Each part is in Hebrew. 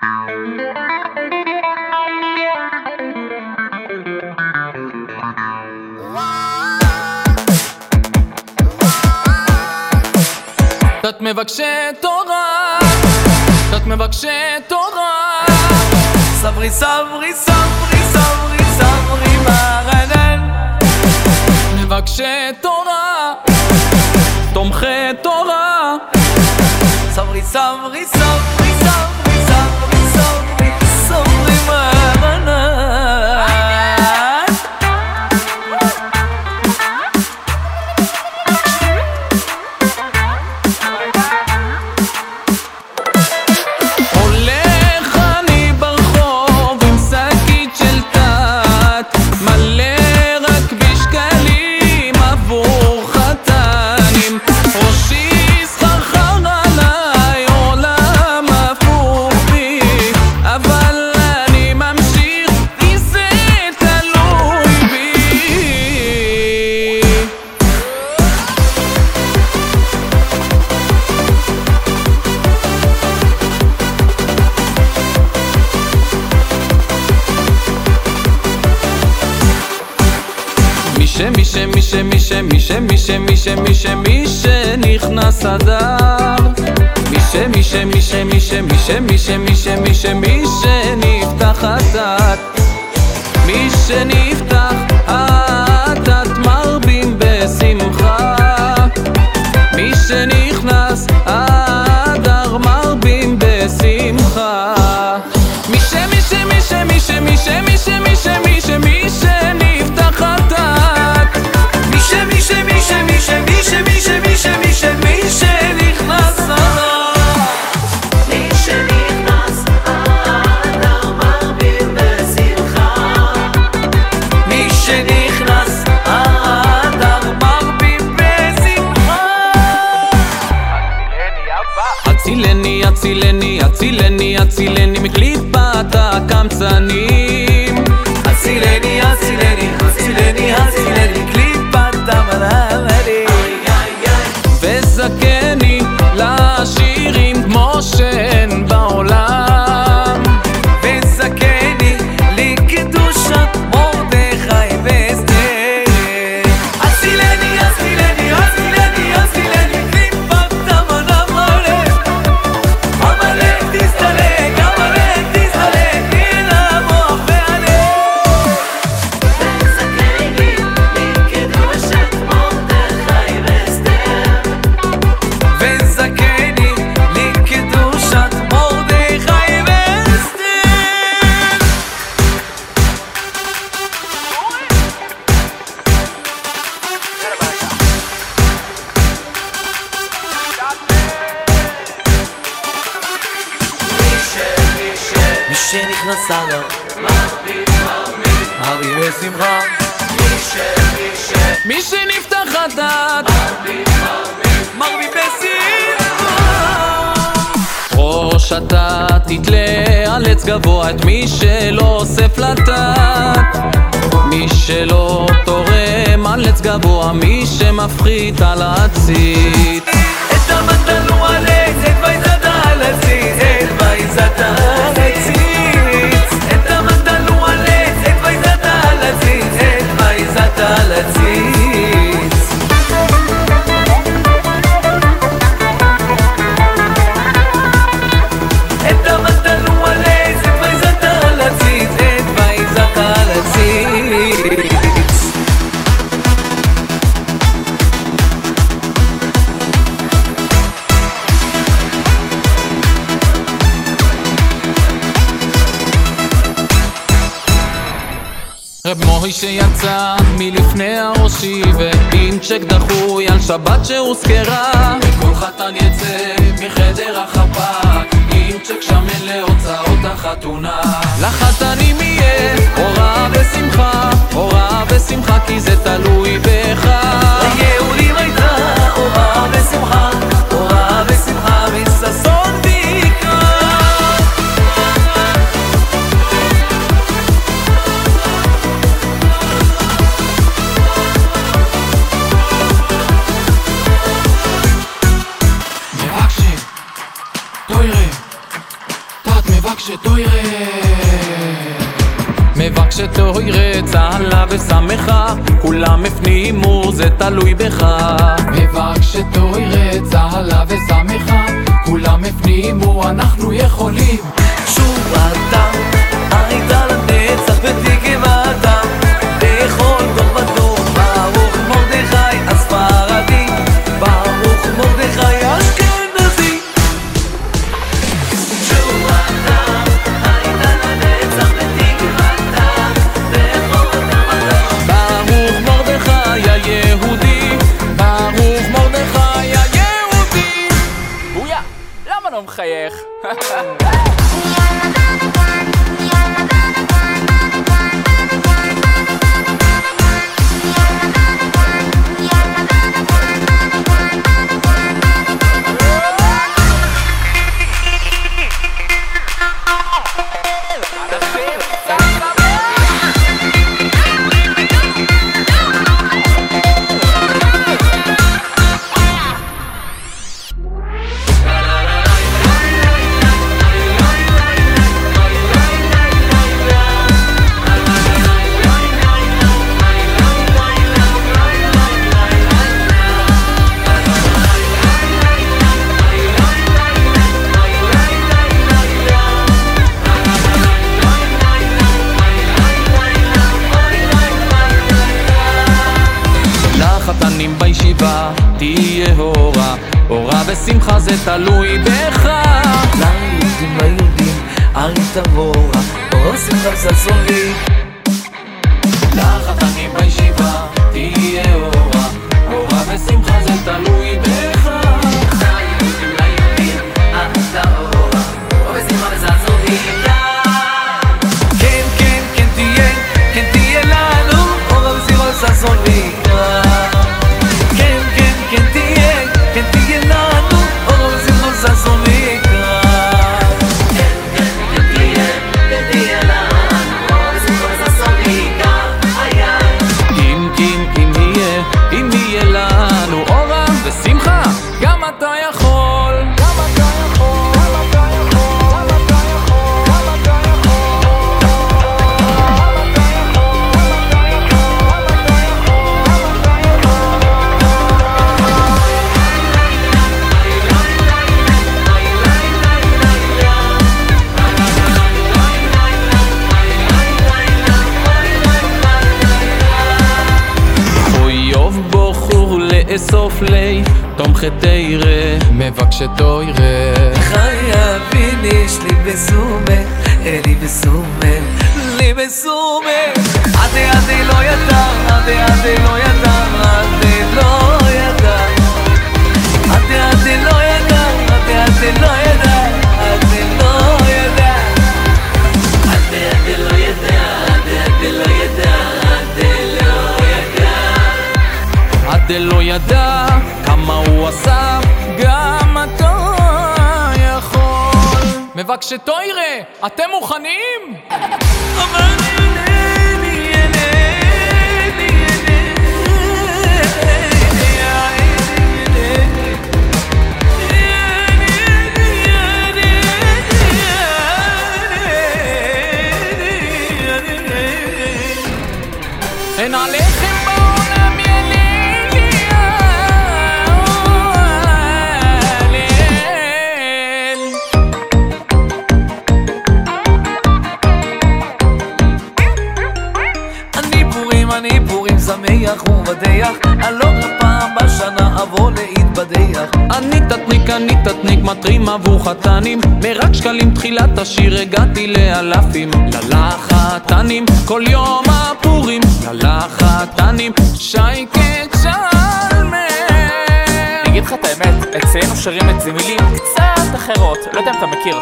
תת מבקשי תורה, תת מבקשי תורה. סברי סברי סברי סברי סברי מרנן מבקשי תורה, תומכי תורה. סברי סברי מי ש מי ש מי ש מי ש מי ש מי ש מי ש מי ש מי שנכנס אדר מי ש מי ש מי ש מי ש מי ש מי ש מי ש מי ש מי שנפתח הדק מי שנפתח הדק אדר מרבים בשמחה מי שנפתח הדק מרבים בשמחה. ראש אתה תתלה על עץ גבוה את מי שלא אוסף לטק מי שלא תורם על עץ גבוה מי שמפחית על הציץ את המנדל רב מוישה יצא מלפני הראשי ועם צ'ק דחוי על שבת שהוזכרה. כל חתן יצא מחדר החפ"ק עם צ'ק שמן להוצאות החתונה. לחתנים יהיה הוראה ושמחה הוראה ושמחה כי זה תלוי מבקשים, תוירים, תת מבקש תוירה צהלה ושמחה כולם הפנימו זה תלוי בך. מבקש תוירה צהלה ושמחה כולם הפנימו אנחנו יכולים. שוב אתה, ga je. תהיה הורה הורה ושמחה זה תלוי בך. ליהודים ליהודים היית מורה עושים לך ששוני לחתנים בישיבה תהיה הורה הורה ושמחה זה תלוי בך לאסוף לי תומכי תראה מבקשי תוירה חייבים יש לי בסומה, אלי בסומה, לי בסומה. עדי עדי לא ידע, עדי עדי לא ידע, עדי לא מבקשי תוירה אתם מוכנים? אבל אינני, מטרים עבור חתנים מרק שקלים תחילת השיר הגעתי לאלפים. ללחתנים כל יום הפורים. ללחתנים שייקה צ'למר אגיד לך את האמת, אצלנו שרים את זה מילים קצת אחרות, לא יודע אם אתה מכיר.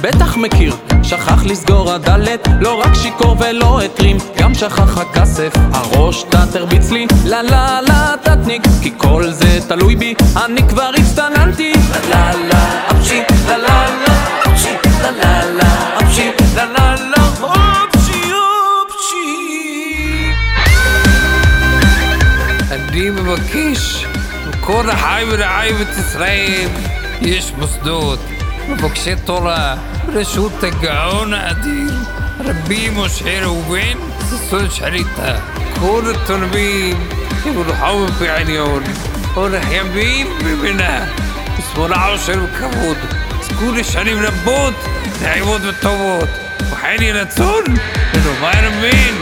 בטח מכיר, שכח לסגור הדלת, לא רק שיכור ולא התרים, גם שכח הכסף, הראש תת הרביץ לי, לה לה לה תתניק, כי כל זה תלוי בי, אני כבר הצטננתי, לה לה אפשי, לה לה לה אפשי, לה לה לה אפשי, לה לה לה. אני מבקש מכל החי ורעי ישראל יש מוסדות מבקשי תורה, ברשות הגאון האדיר, רבי משה ראובן, sonuç التنبيب كورة حوم في بعيون ونحيا بيم بمنا اسمه العشر الكبوت الشري من البوت نعيموت بالطبوت وحيني نتسون انه ما يرمين